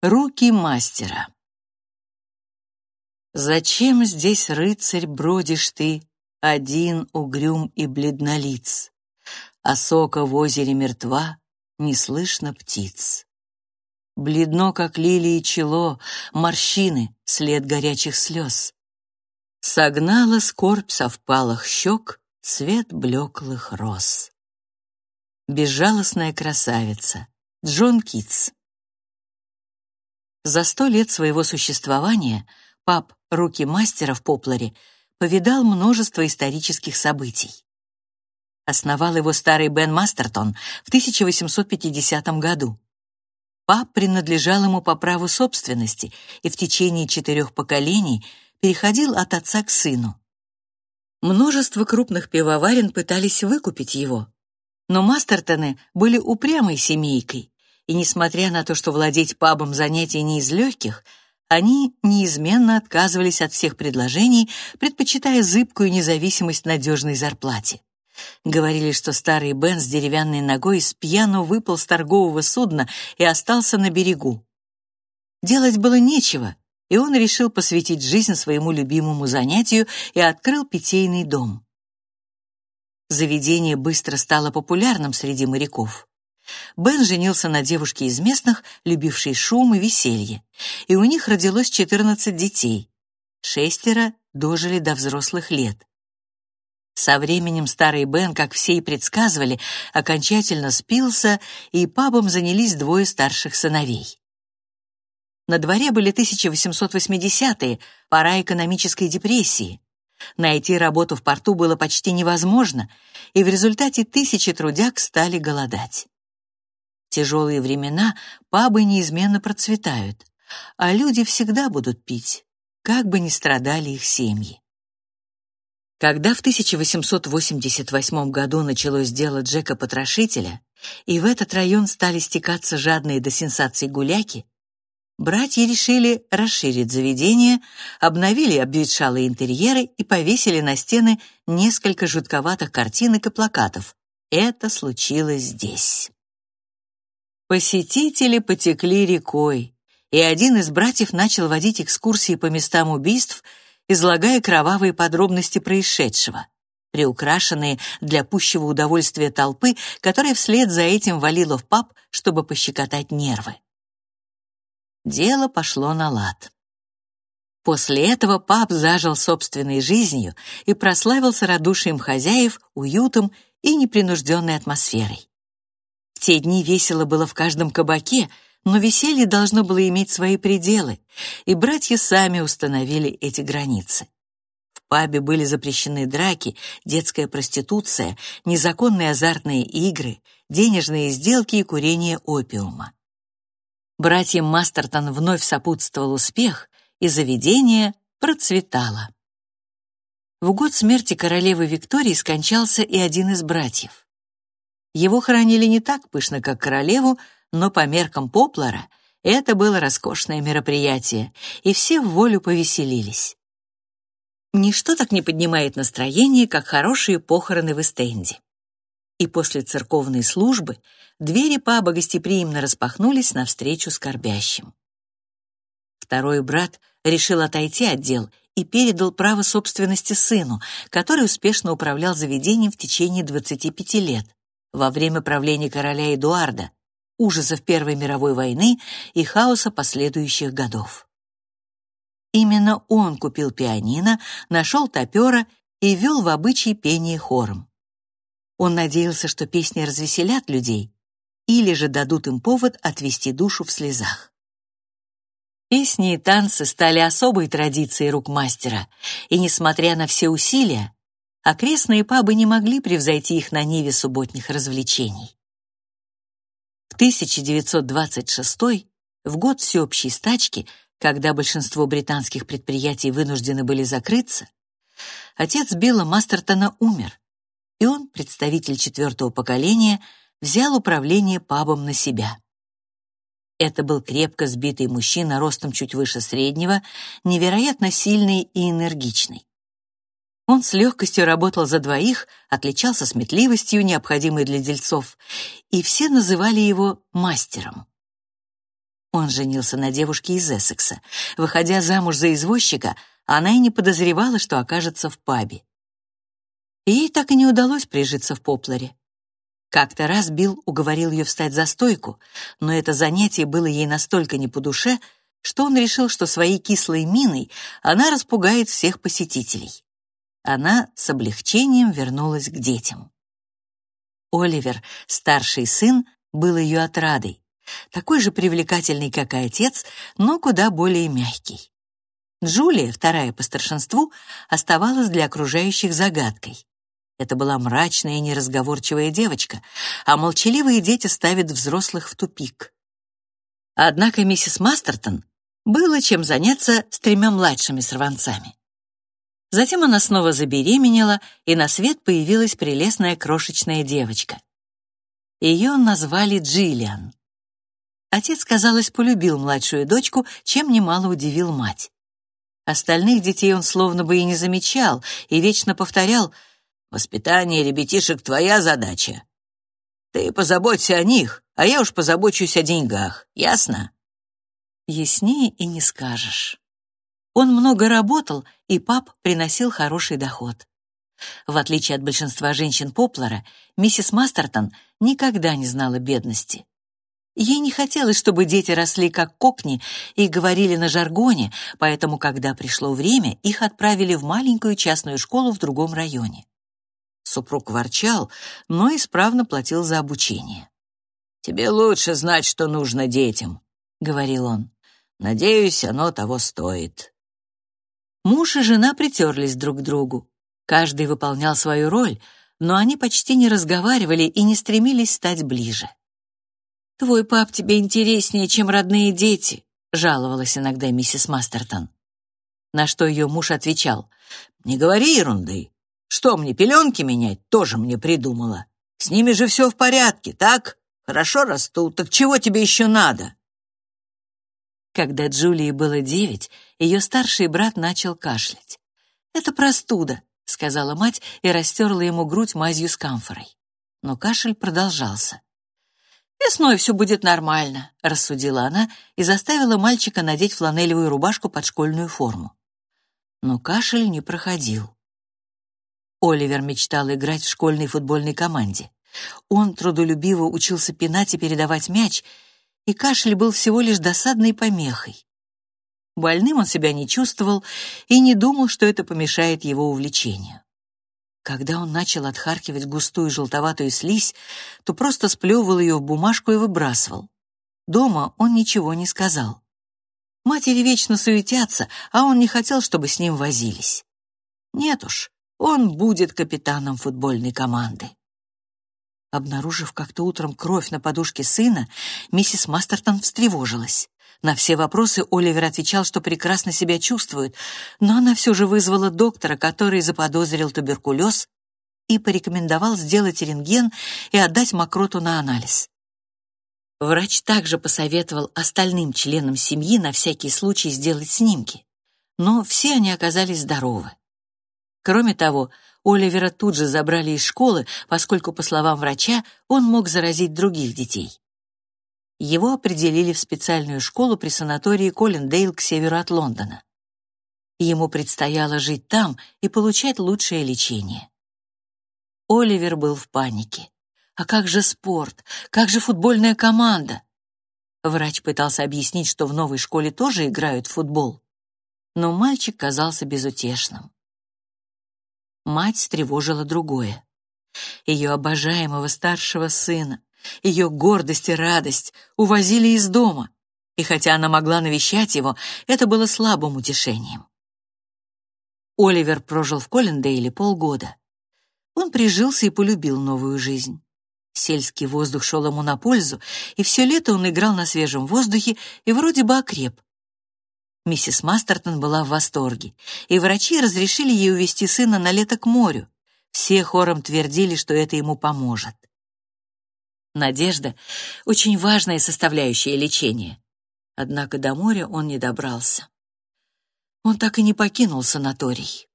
Руки мастера. Зачем здесь, рыцарь, бродишь ты, один угрюм и бледнолиц? А сока в озере мертва, не слышно птиц. Бледно, как лилии чело, морщины, след горячих слез. Согнала скорбь со впалых щек цвет блеклых роз. Безжалостная красавица. Джон Китс. За сто лет своего существования пап «Руки мастера» в Попларе повидал множество исторических событий. Основал его старый Бен Мастертон в 1850 году. Пап принадлежал ему по праву собственности и в течение четырех поколений переходил от отца к сыну. Множество крупных пивоварен пытались выкупить его, но Мастертоны были упрямой семейкой и несмотря на то, что владеть пабом занятие не из легких, они неизменно отказывались от всех предложений, предпочитая зыбкую независимость надежной зарплате. Говорили, что старый Бен с деревянной ногой с пьяну выпал с торгового судна и остался на берегу. Делать было нечего, и он решил посвятить жизнь своему любимому занятию и открыл питейный дом. Заведение быстро стало популярным среди моряков. Бен женился на девушке из местных, любившей шум и веселье, и у них родилось 14 детей. Шестеро дожили до взрослых лет. Со временем старый Бен, как все и предсказывали, окончательно спился, и пабом занялись двое старших сыновей. На дворе были 1880-е, пора экономической депрессии. Найти работу в порту было почти невозможно, и в результате тысячи трудяг стали голодать тяжелые времена пабы неизменно процветают, а люди всегда будут пить, как бы ни страдали их семьи. Когда в 1888 году началось дело Джека Потрошителя, и в этот район стали стекаться жадные до сенсаций гуляки, братья решили расширить заведение, обновили обветшалые интерьеры и повесили на стены несколько жутковатых картинок и плакатов. Это случилось здесь. Посетители потекли рекой, и один из братьев начал водить экскурсии по местам убийств, излагая кровавые подробности происшедшего, приукрашенные для пущего удовольствия толпы, которая вслед за этим валила в паб, чтобы пощекотать нервы. Дело пошло на лад. После этого паб зажил собственной жизнью и прославился радушием хозяев, уютом и непринужденной атмосферой. В те дни весело было в каждом кабаке, но веселье должно было иметь свои пределы, и братья сами установили эти границы. В пабе были запрещены драки, детская проституция, незаконные азартные игры, денежные сделки и курение опиума. Братьям Мастертон вновь сопутствовал успех, и заведение процветало. В год смерти королевы Виктории скончался и один из братьев. Его хоронили не так пышно, как королеву, но по меркам Поплара это было роскошное мероприятие, и все в волю повеселились. Ничто так не поднимает настроение, как хорошие похороны в Эстенде. И после церковной службы двери паба гостеприимно распахнулись навстречу скорбящим. Второй брат решил отойти от дел и передал право собственности сыну, который успешно управлял заведением в течение 25 лет во время правления короля Эдуарда, ужасов Первой мировой войны и хаоса последующих годов. Именно он купил пианино, нашел топера и вел в обычай пение хором. Он надеялся, что песни развеселят людей или же дадут им повод отвести душу в слезах. Песни и танцы стали особой традицией рук мастера, и, несмотря на все усилия, окрестные пабы не могли превзойти их на ниве субботних развлечений. В 1926 в год всеобщей стачки, когда большинство британских предприятий вынуждены были закрыться, отец Билла Мастертона умер, и он, представитель четвертого поколения, взял управление пабом на себя. Это был крепко сбитый мужчина ростом чуть выше среднего, невероятно сильный и энергичный. Он с легкостью работал за двоих, отличался сметливостью, необходимой для дельцов, и все называли его мастером. Он женился на девушке из Эссекса. Выходя замуж за извозчика, она и не подозревала, что окажется в пабе. Ей так и не удалось прижиться в Попларе. Как-то раз Билл уговорил ее встать за стойку, но это занятие было ей настолько не по душе, что он решил, что своей кислой миной она распугает всех посетителей. Она с облегчением вернулась к детям. Оливер, старший сын, был ее отрадой, такой же привлекательный, как и отец, но куда более мягкий. Джулия, вторая по старшинству, оставалась для окружающих загадкой. Это была мрачная и неразговорчивая девочка, а молчаливые дети ставят взрослых в тупик. Однако миссис Мастертон было чем заняться с тремя младшими сорванцами. Затем она снова забеременела, и на свет появилась прелестная крошечная девочка. Ее назвали Джиллиан. Отец, казалось, полюбил младшую дочку, чем немало удивил мать. Остальных детей он словно бы и не замечал и вечно повторял «Воспитание ребятишек — твоя задача. Ты позаботься о них, а я уж позабочусь о деньгах, ясно?» Яснее и не скажешь. Он много работал, и пап приносил хороший доход. В отличие от большинства женщин Поплара, миссис Мастертон никогда не знала бедности. Ей не хотелось, чтобы дети росли как кокни и говорили на жаргоне, поэтому, когда пришло время, их отправили в маленькую частную школу в другом районе. Супруг ворчал, но исправно платил за обучение. «Тебе лучше знать, что нужно детям», — говорил он. Надеюсь, оно того стоит. Муж и жена притерлись друг к другу. Каждый выполнял свою роль, но они почти не разговаривали и не стремились стать ближе. «Твой пап тебе интереснее, чем родные дети», — жаловалась иногда миссис Мастертон. На что ее муж отвечал, «Не говори ерунды. Что мне, пеленки менять, тоже мне придумала. С ними же все в порядке, так? Хорошо растут, так чего тебе еще надо?» Когда Джулии было девять, ее старший брат начал кашлять. «Это простуда», — сказала мать и растерла ему грудь мазью с камфорой. Но кашель продолжался. «Весной все будет нормально», — рассудила она и заставила мальчика надеть фланелевую рубашку под школьную форму. Но кашель не проходил. Оливер мечтал играть в школьной футбольной команде. Он трудолюбиво учился пинать и передавать мяч — и кашель был всего лишь досадной помехой. Больным он себя не чувствовал и не думал, что это помешает его увлечению. Когда он начал отхаркивать густую желтоватую слизь, то просто сплевывал ее в бумажку и выбрасывал. Дома он ничего не сказал. Матери вечно суетятся, а он не хотел, чтобы с ним возились. Нет уж, он будет капитаном футбольной команды. Обнаружив как-то утром кровь на подушке сына, миссис Мастертон встревожилась. На все вопросы Оливер отвечал, что прекрасно себя чувствует, но она все же вызвала доктора, который заподозрил туберкулез и порекомендовал сделать рентген и отдать мокроту на анализ. Врач также посоветовал остальным членам семьи на всякий случай сделать снимки, но все они оказались здоровы. Кроме того, Оливера тут же забрали из школы, поскольку, по словам врача, он мог заразить других детей. Его определили в специальную школу при санатории Коллиндейл к северу от Лондона. Ему предстояло жить там и получать лучшее лечение. Оливер был в панике. А как же спорт? Как же футбольная команда? Врач пытался объяснить, что в новой школе тоже играют в футбол. Но мальчик казался безутешным мать встревожила другое. Ее обожаемого старшего сына, ее гордость и радость увозили из дома, и хотя она могла навещать его, это было слабым утешением. Оливер прожил в Коллендейле полгода. Он прижился и полюбил новую жизнь. Сельский воздух шел ему на пользу, и все лето он играл на свежем воздухе и вроде бы окреп. Миссис Мастертон была в восторге, и врачи разрешили ей увезти сына на лето к морю. Все хором твердили, что это ему поможет. Надежда — очень важная составляющая лечения. Однако до моря он не добрался. Он так и не покинул санаторий.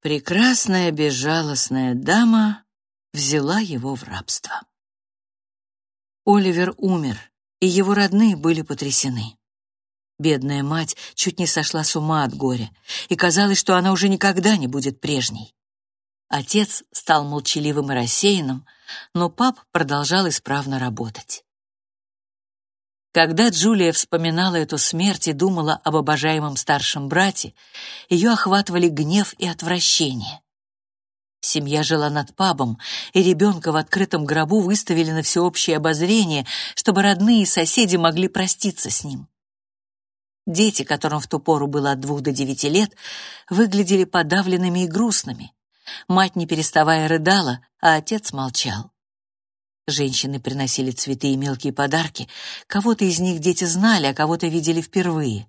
Прекрасная безжалостная дама взяла его в рабство. Оливер умер, и его родные были потрясены. Бедная мать чуть не сошла с ума от горя, и казалось, что она уже никогда не будет прежней. Отец стал молчаливым и рассеянным, но пап продолжал исправно работать. Когда Джулия вспоминала эту смерть и думала об обожаемом старшем брате, ее охватывали гнев и отвращение. Семья жила над пабом, и ребенка в открытом гробу выставили на всеобщее обозрение, чтобы родные и соседи могли проститься с ним. Дети, которым в ту пору было от двух до девяти лет, выглядели подавленными и грустными. Мать, не переставая, рыдала, а отец молчал. Женщины приносили цветы и мелкие подарки. Кого-то из них дети знали, а кого-то видели впервые.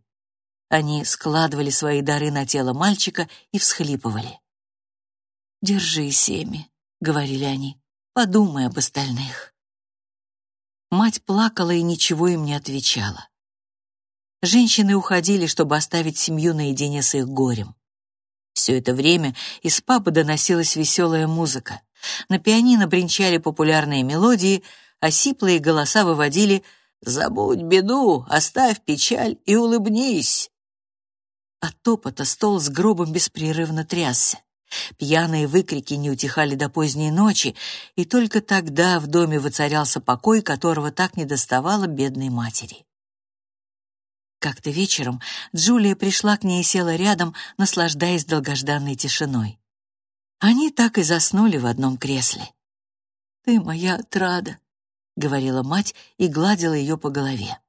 Они складывали свои дары на тело мальчика и всхлипывали. «Держи, Семи», — говорили они, — «подумай об остальных». Мать плакала и ничего им не отвечала. Женщины уходили, чтобы оставить семью наедине с их горем. Все это время из паба доносилась веселая музыка. На пианино бренчали популярные мелодии, а сиплые голоса выводили «Забудь беду, оставь печаль и улыбнись». От топота стол с гробом беспрерывно трясся. Пьяные выкрики не утихали до поздней ночи, и только тогда в доме воцарялся покой, которого так недоставало бедной матери. Как-то вечером Джулия пришла к ней и села рядом, наслаждаясь долгожданной тишиной. Они так и заснули в одном кресле. «Ты моя отрада», — говорила мать и гладила ее по голове.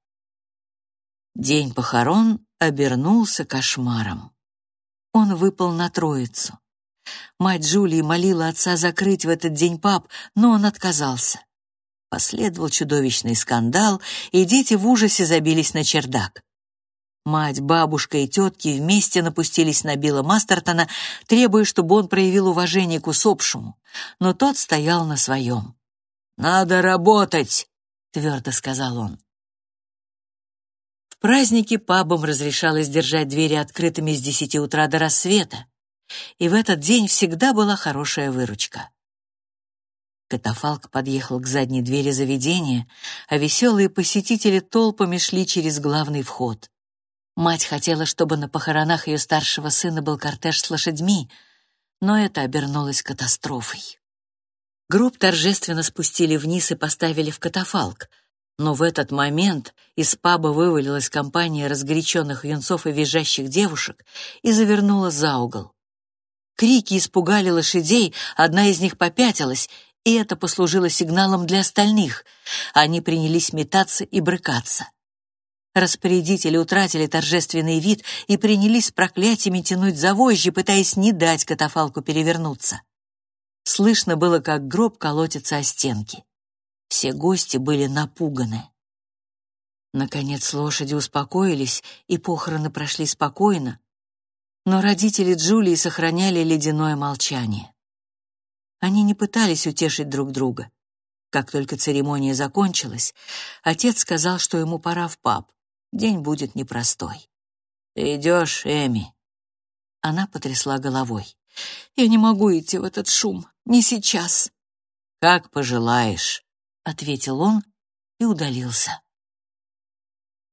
День похорон обернулся кошмаром. Он выпал на троицу. Мать Джулии молила отца закрыть в этот день паб, но он отказался. Последовал чудовищный скандал, и дети в ужасе забились на чердак. Мать, бабушка и тетки вместе напустились на Билла Мастертона, требуя, чтобы он проявил уважение к усопшему, но тот стоял на своем. «Надо работать!» — твердо сказал он. В праздники пабам разрешалось держать двери открытыми с десяти утра до рассвета, и в этот день всегда была хорошая выручка. Катафалк подъехал к задней двери заведения, а веселые посетители толпами шли через главный вход. Мать хотела, чтобы на похоронах ее старшего сына был кортеж с лошадьми, но это обернулось катастрофой. Гроб торжественно спустили вниз и поставили в катафалк, но в этот момент из паба вывалилась компания разгоряченных юнцов и визжащих девушек и завернула за угол. Крики испугали лошадей, одна из них попятилась, и это послужило сигналом для остальных. Они принялись метаться и брыкаться. Распорядители утратили торжественный вид и принялись проклятиями тянуть за вожжи, пытаясь не дать катафалку перевернуться. Слышно было, как гроб колотится о стенки. Все гости были напуганы. Наконец лошади успокоились, и похороны прошли спокойно, но родители Джулии сохраняли ледяное молчание. Они не пытались утешить друг друга. Как только церемония закончилась, отец сказал, что ему пора в паб. День будет непростой. «Ты идешь, Эми?» Она потрясла головой. «Я не могу идти в этот шум. Не сейчас». «Как пожелаешь», — ответил он и удалился.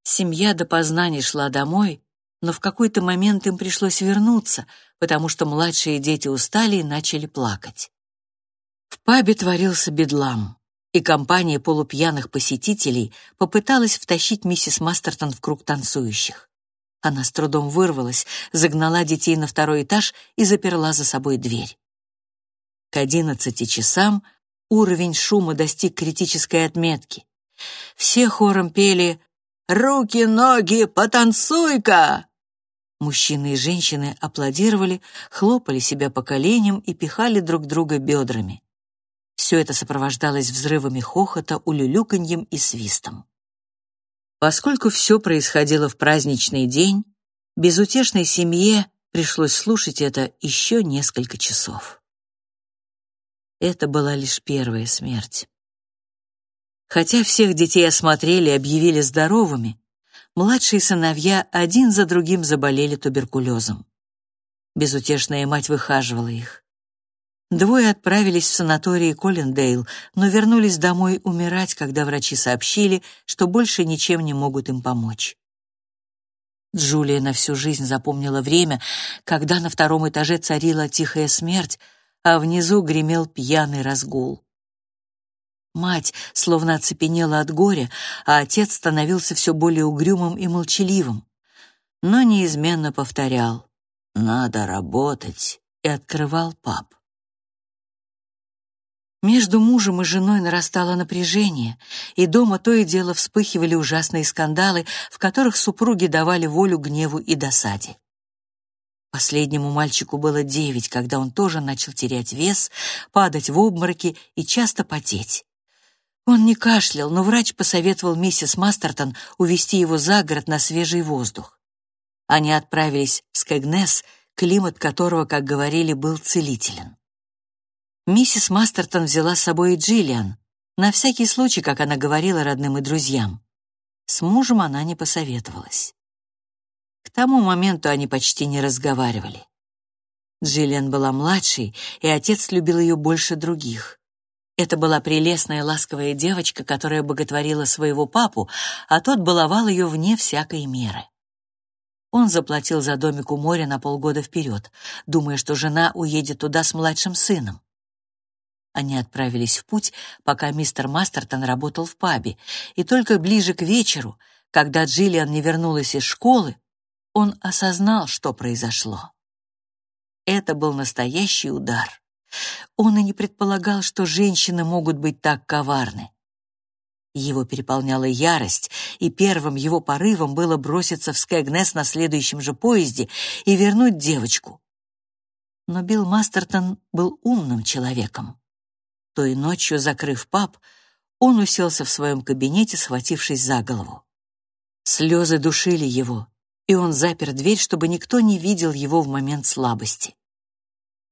Семья допоздна не шла домой, но в какой-то момент им пришлось вернуться, потому что младшие дети устали и начали плакать. В пабе творился бедлам, и компания полупьяных посетителей попыталась втащить миссис Мастертон в круг танцующих. Она с трудом вырвалась, загнала детей на второй этаж и заперла за собой дверь. К одиннадцати часам уровень шума достиг критической отметки. Все хором пели «Руки, ноги, потанцуй-ка!» Мужчины и женщины аплодировали, хлопали себя по коленям и пихали друг друга бедрами. Все это сопровождалось взрывами хохота, улюлюканьем и свистом. Поскольку все происходило в праздничный день, безутешной семье пришлось слушать это еще несколько часов. Это была лишь первая смерть. Хотя всех детей осмотрели и объявили здоровыми, младшие сыновья один за другим заболели туберкулезом. Безутешная мать выхаживала их. Двое отправились в санаторий Коллиндейл, но вернулись домой умирать, когда врачи сообщили, что больше ничем не могут им помочь. Джулия на всю жизнь запомнила время, когда на втором этаже царила тихая смерть, а внизу гремел пьяный разгул. Мать словно оцепенела от горя, а отец становился все более угрюмым и молчаливым, но неизменно повторял «надо работать» и открывал паб. Между мужем и женой нарастало напряжение, и дома то и дело вспыхивали ужасные скандалы, в которых супруги давали волю гневу и досаде. Последнему мальчику было девять, когда он тоже начал терять вес, падать в обмороки и часто потеть. Он не кашлял, но врач посоветовал миссис Мастертон увезти его за город на свежий воздух. Они отправились в Скэгнес, климат которого, как говорили, был целителен. Миссис Мастертон взяла с собой и Джиллиан, на всякий случай, как она говорила родным и друзьям. С мужем она не посоветовалась. К тому моменту они почти не разговаривали. Джиллиан была младшей, и отец любил ее больше других. Это была прелестная ласковая девочка, которая боготворила своего папу, а тот баловал ее вне всякой меры. Он заплатил за домик у моря на полгода вперед, думая, что жена уедет туда с младшим сыном. Они отправились в путь, пока мистер Мастертон работал в пабе, и только ближе к вечеру, когда Джиллиан не вернулась из школы, он осознал, что произошло. Это был настоящий удар. Он и не предполагал, что женщины могут быть так коварны. Его переполняла ярость, и первым его порывом было броситься в Скэгнес на следующем же поезде и вернуть девочку. Но Билл Мастертон был умным человеком. Той ночью, закрыв паб, он уселся в своем кабинете, схватившись за голову. Слезы душили его, и он запер дверь, чтобы никто не видел его в момент слабости.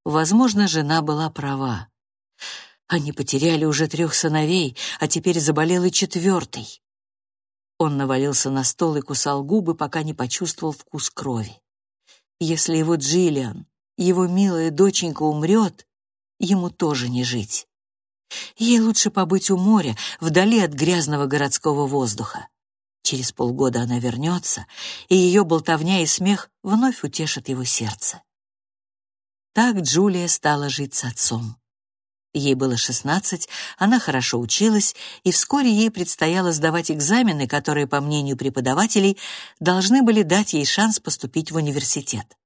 Возможно, жена была права. Они потеряли уже трех сыновей, а теперь заболел и четвертый. Он навалился на стол и кусал губы, пока не почувствовал вкус крови. Если его Джиллиан, его милая доченька умрет, ему тоже не жить. Ей лучше побыть у моря, вдали от грязного городского воздуха. Через полгода она вернется, и ее болтовня и смех вновь утешат его сердце. Так Джулия стала жить с отцом. Ей было шестнадцать, она хорошо училась, и вскоре ей предстояло сдавать экзамены, которые, по мнению преподавателей, должны были дать ей шанс поступить в университет.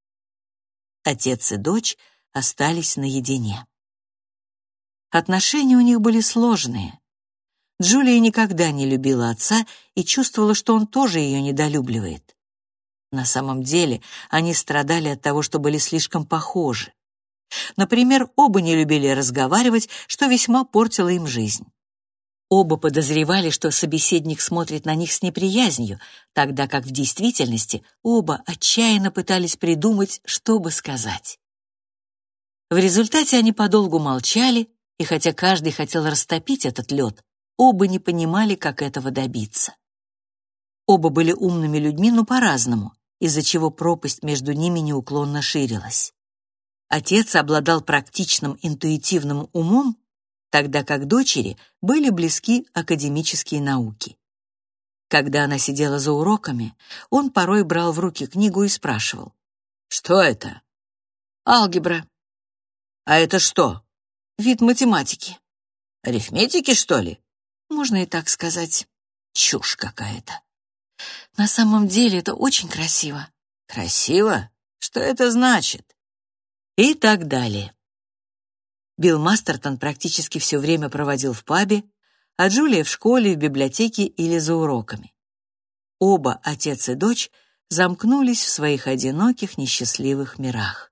Отец и дочь остались наедине. Отношения у них были сложные. Джулия никогда не любила отца и чувствовала, что он тоже ее недолюбливает. На самом деле они страдали от того, что были слишком похожи. Например, оба не любили разговаривать, что весьма портило им жизнь. Оба подозревали, что собеседник смотрит на них с неприязнью, тогда как в действительности оба отчаянно пытались придумать, что бы сказать. В результате они подолгу молчали, и хотя каждый хотел растопить этот лед, оба не понимали, как этого добиться. Оба были умными людьми, но по-разному, из-за чего пропасть между ними неуклонно ширилась. Отец обладал практичным интуитивным умом, тогда как дочери были близки академические науки. Когда она сидела за уроками, он порой брал в руки книгу и спрашивал. «Что это?» «Алгебра». «А это что?» Вид математики. Арифметики, что ли? Можно и так сказать. Чушь какая-то. На самом деле это очень красиво. Красиво? Что это значит? И так далее. Билл Мастертон практически все время проводил в пабе, а Джулия в школе, в библиотеке или за уроками. Оба, отец и дочь, замкнулись в своих одиноких, несчастливых мирах.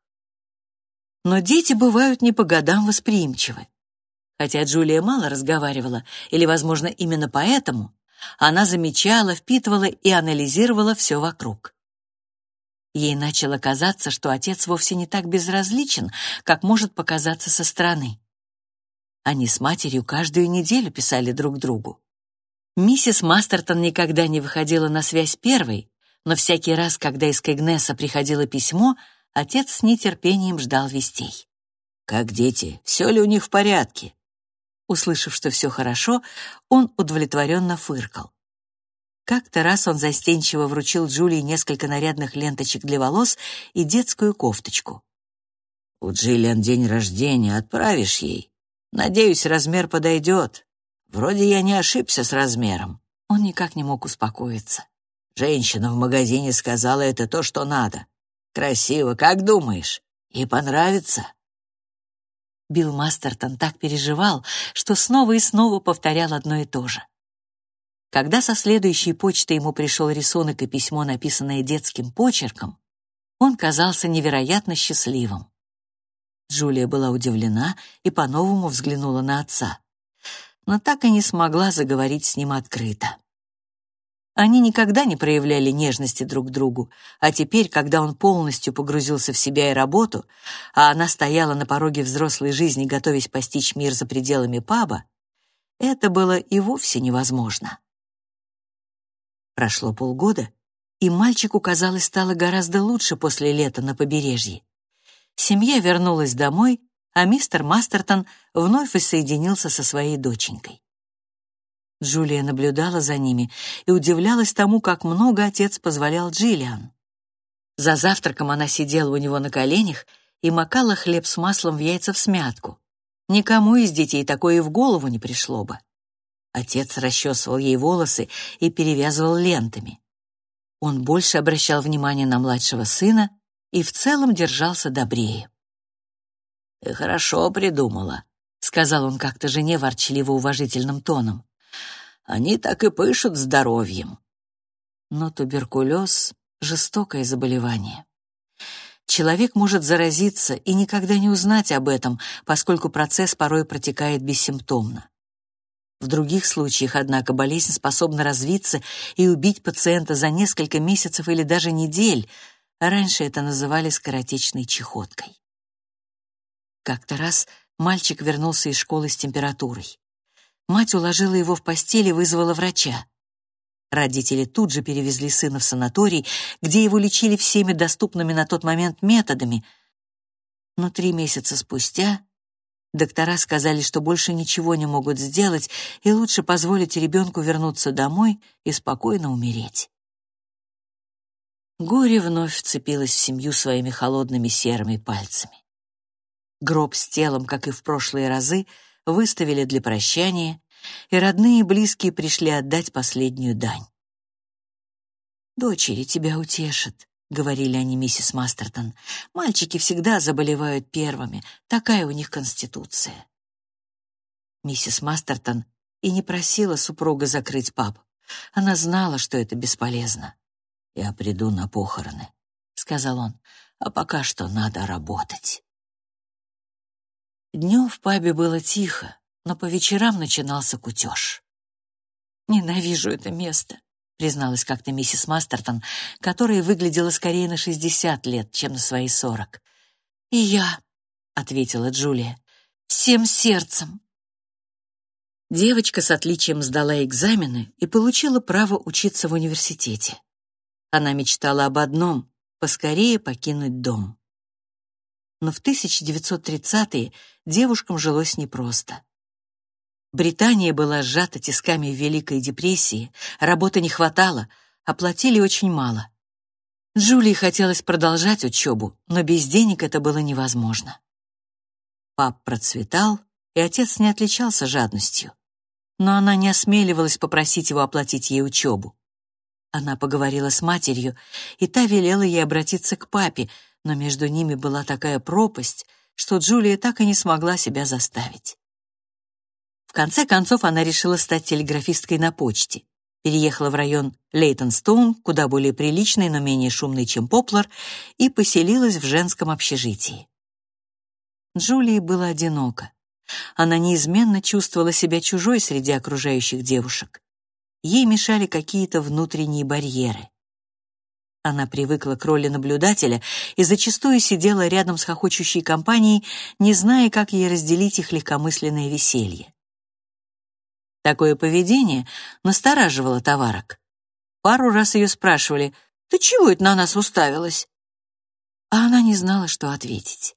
Но дети бывают не по годам восприимчивы. Хотя Джулия мало разговаривала, или, возможно, именно поэтому, она замечала, впитывала и анализировала все вокруг. Ей начало казаться, что отец вовсе не так безразличен, как может показаться со стороны. Они с матерью каждую неделю писали друг другу. Миссис Мастертон никогда не выходила на связь первой, но всякий раз, когда из Кэгнеса приходило письмо, Отец с нетерпением ждал вестей. Как дети, все ли у них в порядке?» Услышав, что все хорошо, он удовлетворенно фыркал. Как-то раз он застенчиво вручил Джулии несколько нарядных ленточек для волос и детскую кофточку. «У Джиллиан день рождения, отправишь ей. Надеюсь, размер подойдет. Вроде я не ошибся с размером». Он никак не мог успокоиться. Женщина в магазине сказала, это то, что надо. Красиво, как думаешь? И понравится?» Билл Мастертон так переживал, что снова и снова повторял одно и то же. Когда со следующей почты ему пришел рисунок и письмо, написанное детским почерком, он казался невероятно счастливым. Джулия была удивлена и по-новому взглянула на отца, но так и не смогла заговорить с ним открыто. Они никогда не проявляли нежности друг к другу, а теперь, когда он полностью погрузился в себя и работу, а она стояла на пороге взрослой жизни, готовясь постичь мир за пределами паба, это было и вовсе невозможно. Прошло полгода, и мальчику, казалось, стало гораздо лучше после лета на побережье. Семья вернулась домой, а мистер Мастертон вновь воссоединился со своей доченькой. Джулия наблюдала за ними и удивлялась тому, как много отец позволял Джиллиан. За завтраком она сидела у него на коленях и макала хлеб с маслом в яйца в смятку. Никому из детей такое и в голову не пришло бы. Отец расчесывал ей волосы и перевязывал лентами. Он больше обращал внимание на младшего сына и в целом держался добрее. «Ты хорошо придумала», — сказал он как-то жене ворчливо-уважительным тоном. «Они так и пышут здоровьем». Но туберкулез — жестокое заболевание. Человек может заразиться и никогда не узнать об этом, поскольку процесс порой протекает бессимптомно. В других случаях, однако, болезнь способна развиться и убить пациента за несколько месяцев или даже недель. Раньше это называли скоротечной чехоткой. Как-то раз мальчик вернулся из школы с температурой. Мать уложила его в постель и вызвала врача. Родители тут же перевезли сына в санаторий, где его лечили всеми доступными на тот момент методами. Но три месяца спустя Доктора сказали, что больше ничего не могут сделать, и лучше позволить ребенку вернуться домой и спокойно умереть. Горе вновь вцепилось в семью своими холодными серыми пальцами. Гроб с телом, как и в прошлые разы, выставили для прощания, и родные и близкие пришли отдать последнюю дань. «Дочери тебя утешат», — говорили они миссис Мастертон. «Мальчики всегда заболевают первыми, такая у них конституция». Миссис Мастертон и не просила супруга закрыть паб. Она знала, что это бесполезно. «Я приду на похороны», — сказал он, — «а пока что надо работать». Днем в пабе было тихо, но по вечерам начинался кутеж. «Ненавижу это место», призналась как-то миссис Мастертон, которая выглядела скорее на 60 лет, чем на свои 40. «И я», — ответила Джулия, — «всем сердцем». Девочка с отличием сдала экзамены и получила право учиться в университете. Она мечтала об одном — поскорее покинуть дом. Но в 1930-е девушкам жилось непросто. Британия была сжата тисками Великой депрессии, работы не хватало, оплатили очень мало. Джулии хотелось продолжать учебу, но без денег это было невозможно. Пап процветал, и отец не отличался жадностью. Но она не осмеливалась попросить его оплатить ей учебу. Она поговорила с матерью, и та велела ей обратиться к папе, но между ними была такая пропасть, что Джулия так и не смогла себя заставить конце концов она решила стать телеграфисткой на почте. Переехала в район Лейтонстоун, куда более приличный, но менее шумный, чем Поплар, и поселилась в женском общежитии. Джулии было одиноко. Она неизменно чувствовала себя чужой среди окружающих девушек. Ей мешали какие-то внутренние барьеры. Она привыкла к роли наблюдателя и зачастую сидела рядом с хохочущей компанией, не зная, как ей разделить их легкомысленное веселье. Такое поведение настораживало товарок. Пару раз ее спрашивали, «Ты чего это на нас уставилась?» А она не знала, что ответить.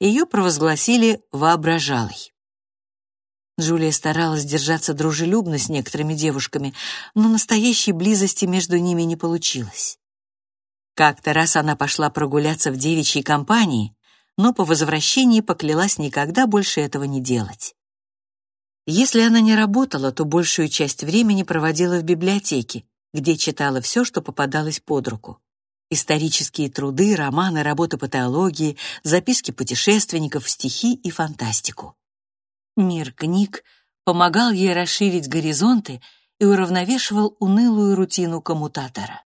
ее провозгласили воображалой. Джулия старалась держаться дружелюбно с некоторыми девушками, но настоящей близости между ними не получилось. Как-то раз она пошла прогуляться в девичьей компании, но по возвращении поклялась никогда больше этого не делать. Если она не работала, то большую часть времени проводила в библиотеке, где читала все, что попадалось под руку. Исторические труды, романы, работы по теологии, записки путешественников, стихи и фантастику. Мир книг помогал ей расширить горизонты и уравновешивал унылую рутину коммутатора.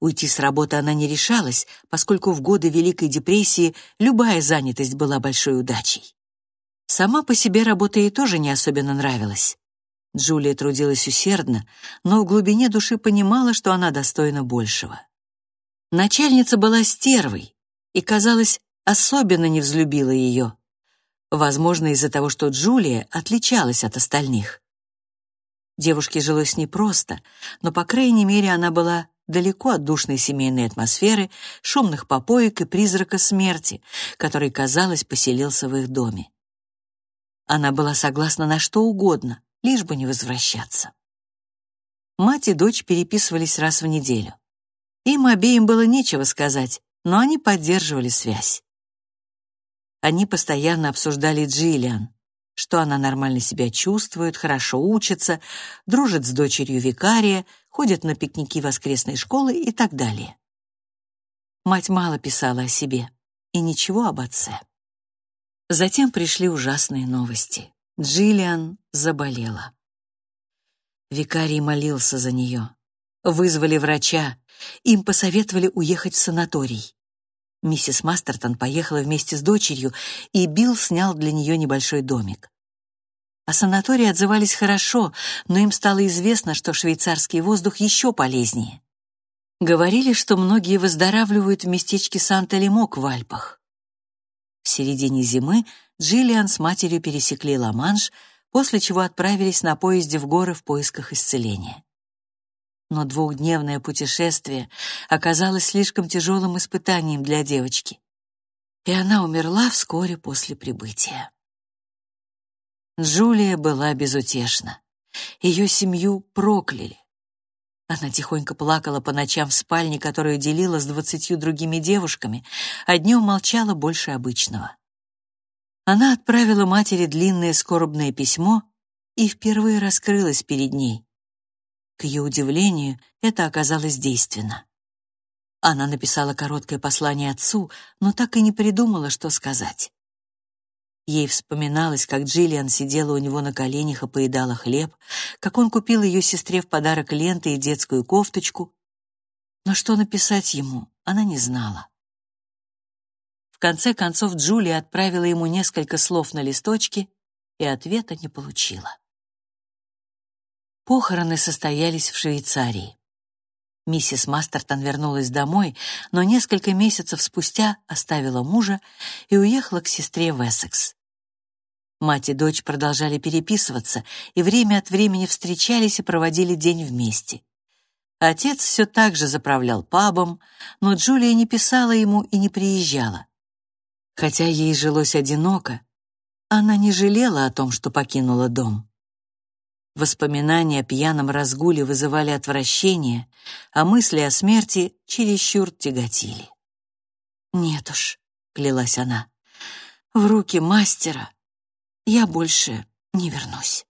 Уйти с работы она не решалась, поскольку в годы Великой депрессии любая занятость была большой удачей. Сама по себе работа ей тоже не особенно нравилась. Джулия трудилась усердно, но в глубине души понимала, что она достойна большего. Начальница была стервой и, казалось, особенно не взлюбила ее. Возможно, из-за того, что Джулия отличалась от остальных. Девушке жилось непросто, но, по крайней мере, она была далеко от душной семейной атмосферы, шумных попоек и призрака смерти, который, казалось, поселился в их доме. Она была согласна на что угодно, лишь бы не возвращаться. Мать и дочь переписывались раз в неделю. Им обеим было нечего сказать, но они поддерживали связь. Они постоянно обсуждали Джиллиан, что она нормально себя чувствует, хорошо учится, дружит с дочерью викария, ходит на пикники воскресной школы и так далее. Мать мало писала о себе и ничего об отце. Затем пришли ужасные новости. Джиллиан заболела. Викарий молился за нее. Вызвали врача. Им посоветовали уехать в санаторий. Миссис Мастертон поехала вместе с дочерью, и Билл снял для нее небольшой домик. О санатории отзывались хорошо, но им стало известно, что швейцарский воздух еще полезнее. Говорили, что многие выздоравливают в местечке Санта-Лемок в Альпах. В середине зимы Джиллиан с матерью пересекли Ла-Манш, после чего отправились на поезде в горы в поисках исцеления. Но двухдневное путешествие оказалось слишком тяжелым испытанием для девочки, и она умерла вскоре после прибытия. Джулия была безутешна. Ее семью прокляли. Она тихонько плакала по ночам в спальне, которую делила с двадцатью другими девушками, а днем молчала больше обычного. Она отправила матери длинное скорбное письмо и впервые раскрылась перед ней. К ее удивлению, это оказалось действенно. Она написала короткое послание отцу, но так и не придумала, что сказать. Ей вспоминалось, как Джиллиан сидела у него на коленях и поедала хлеб, как он купил ее сестре в подарок ленты и детскую кофточку. Но что написать ему, она не знала. В конце концов Джулия отправила ему несколько слов на листочке и ответа не получила. Похороны состоялись в Швейцарии. Миссис Мастертон вернулась домой, но несколько месяцев спустя оставила мужа и уехала к сестре в Эссекс. Мать и дочь продолжали переписываться и время от времени встречались и проводили день вместе. Отец все так же заправлял пабом, но Джулия не писала ему и не приезжала. Хотя ей жилось одиноко, она не жалела о том, что покинула дом. Воспоминания о пьяном разгуле вызывали отвращение, а мысли о смерти чересчур тяготили. «Нет уж», — клялась она, — «в руки мастера я больше не вернусь.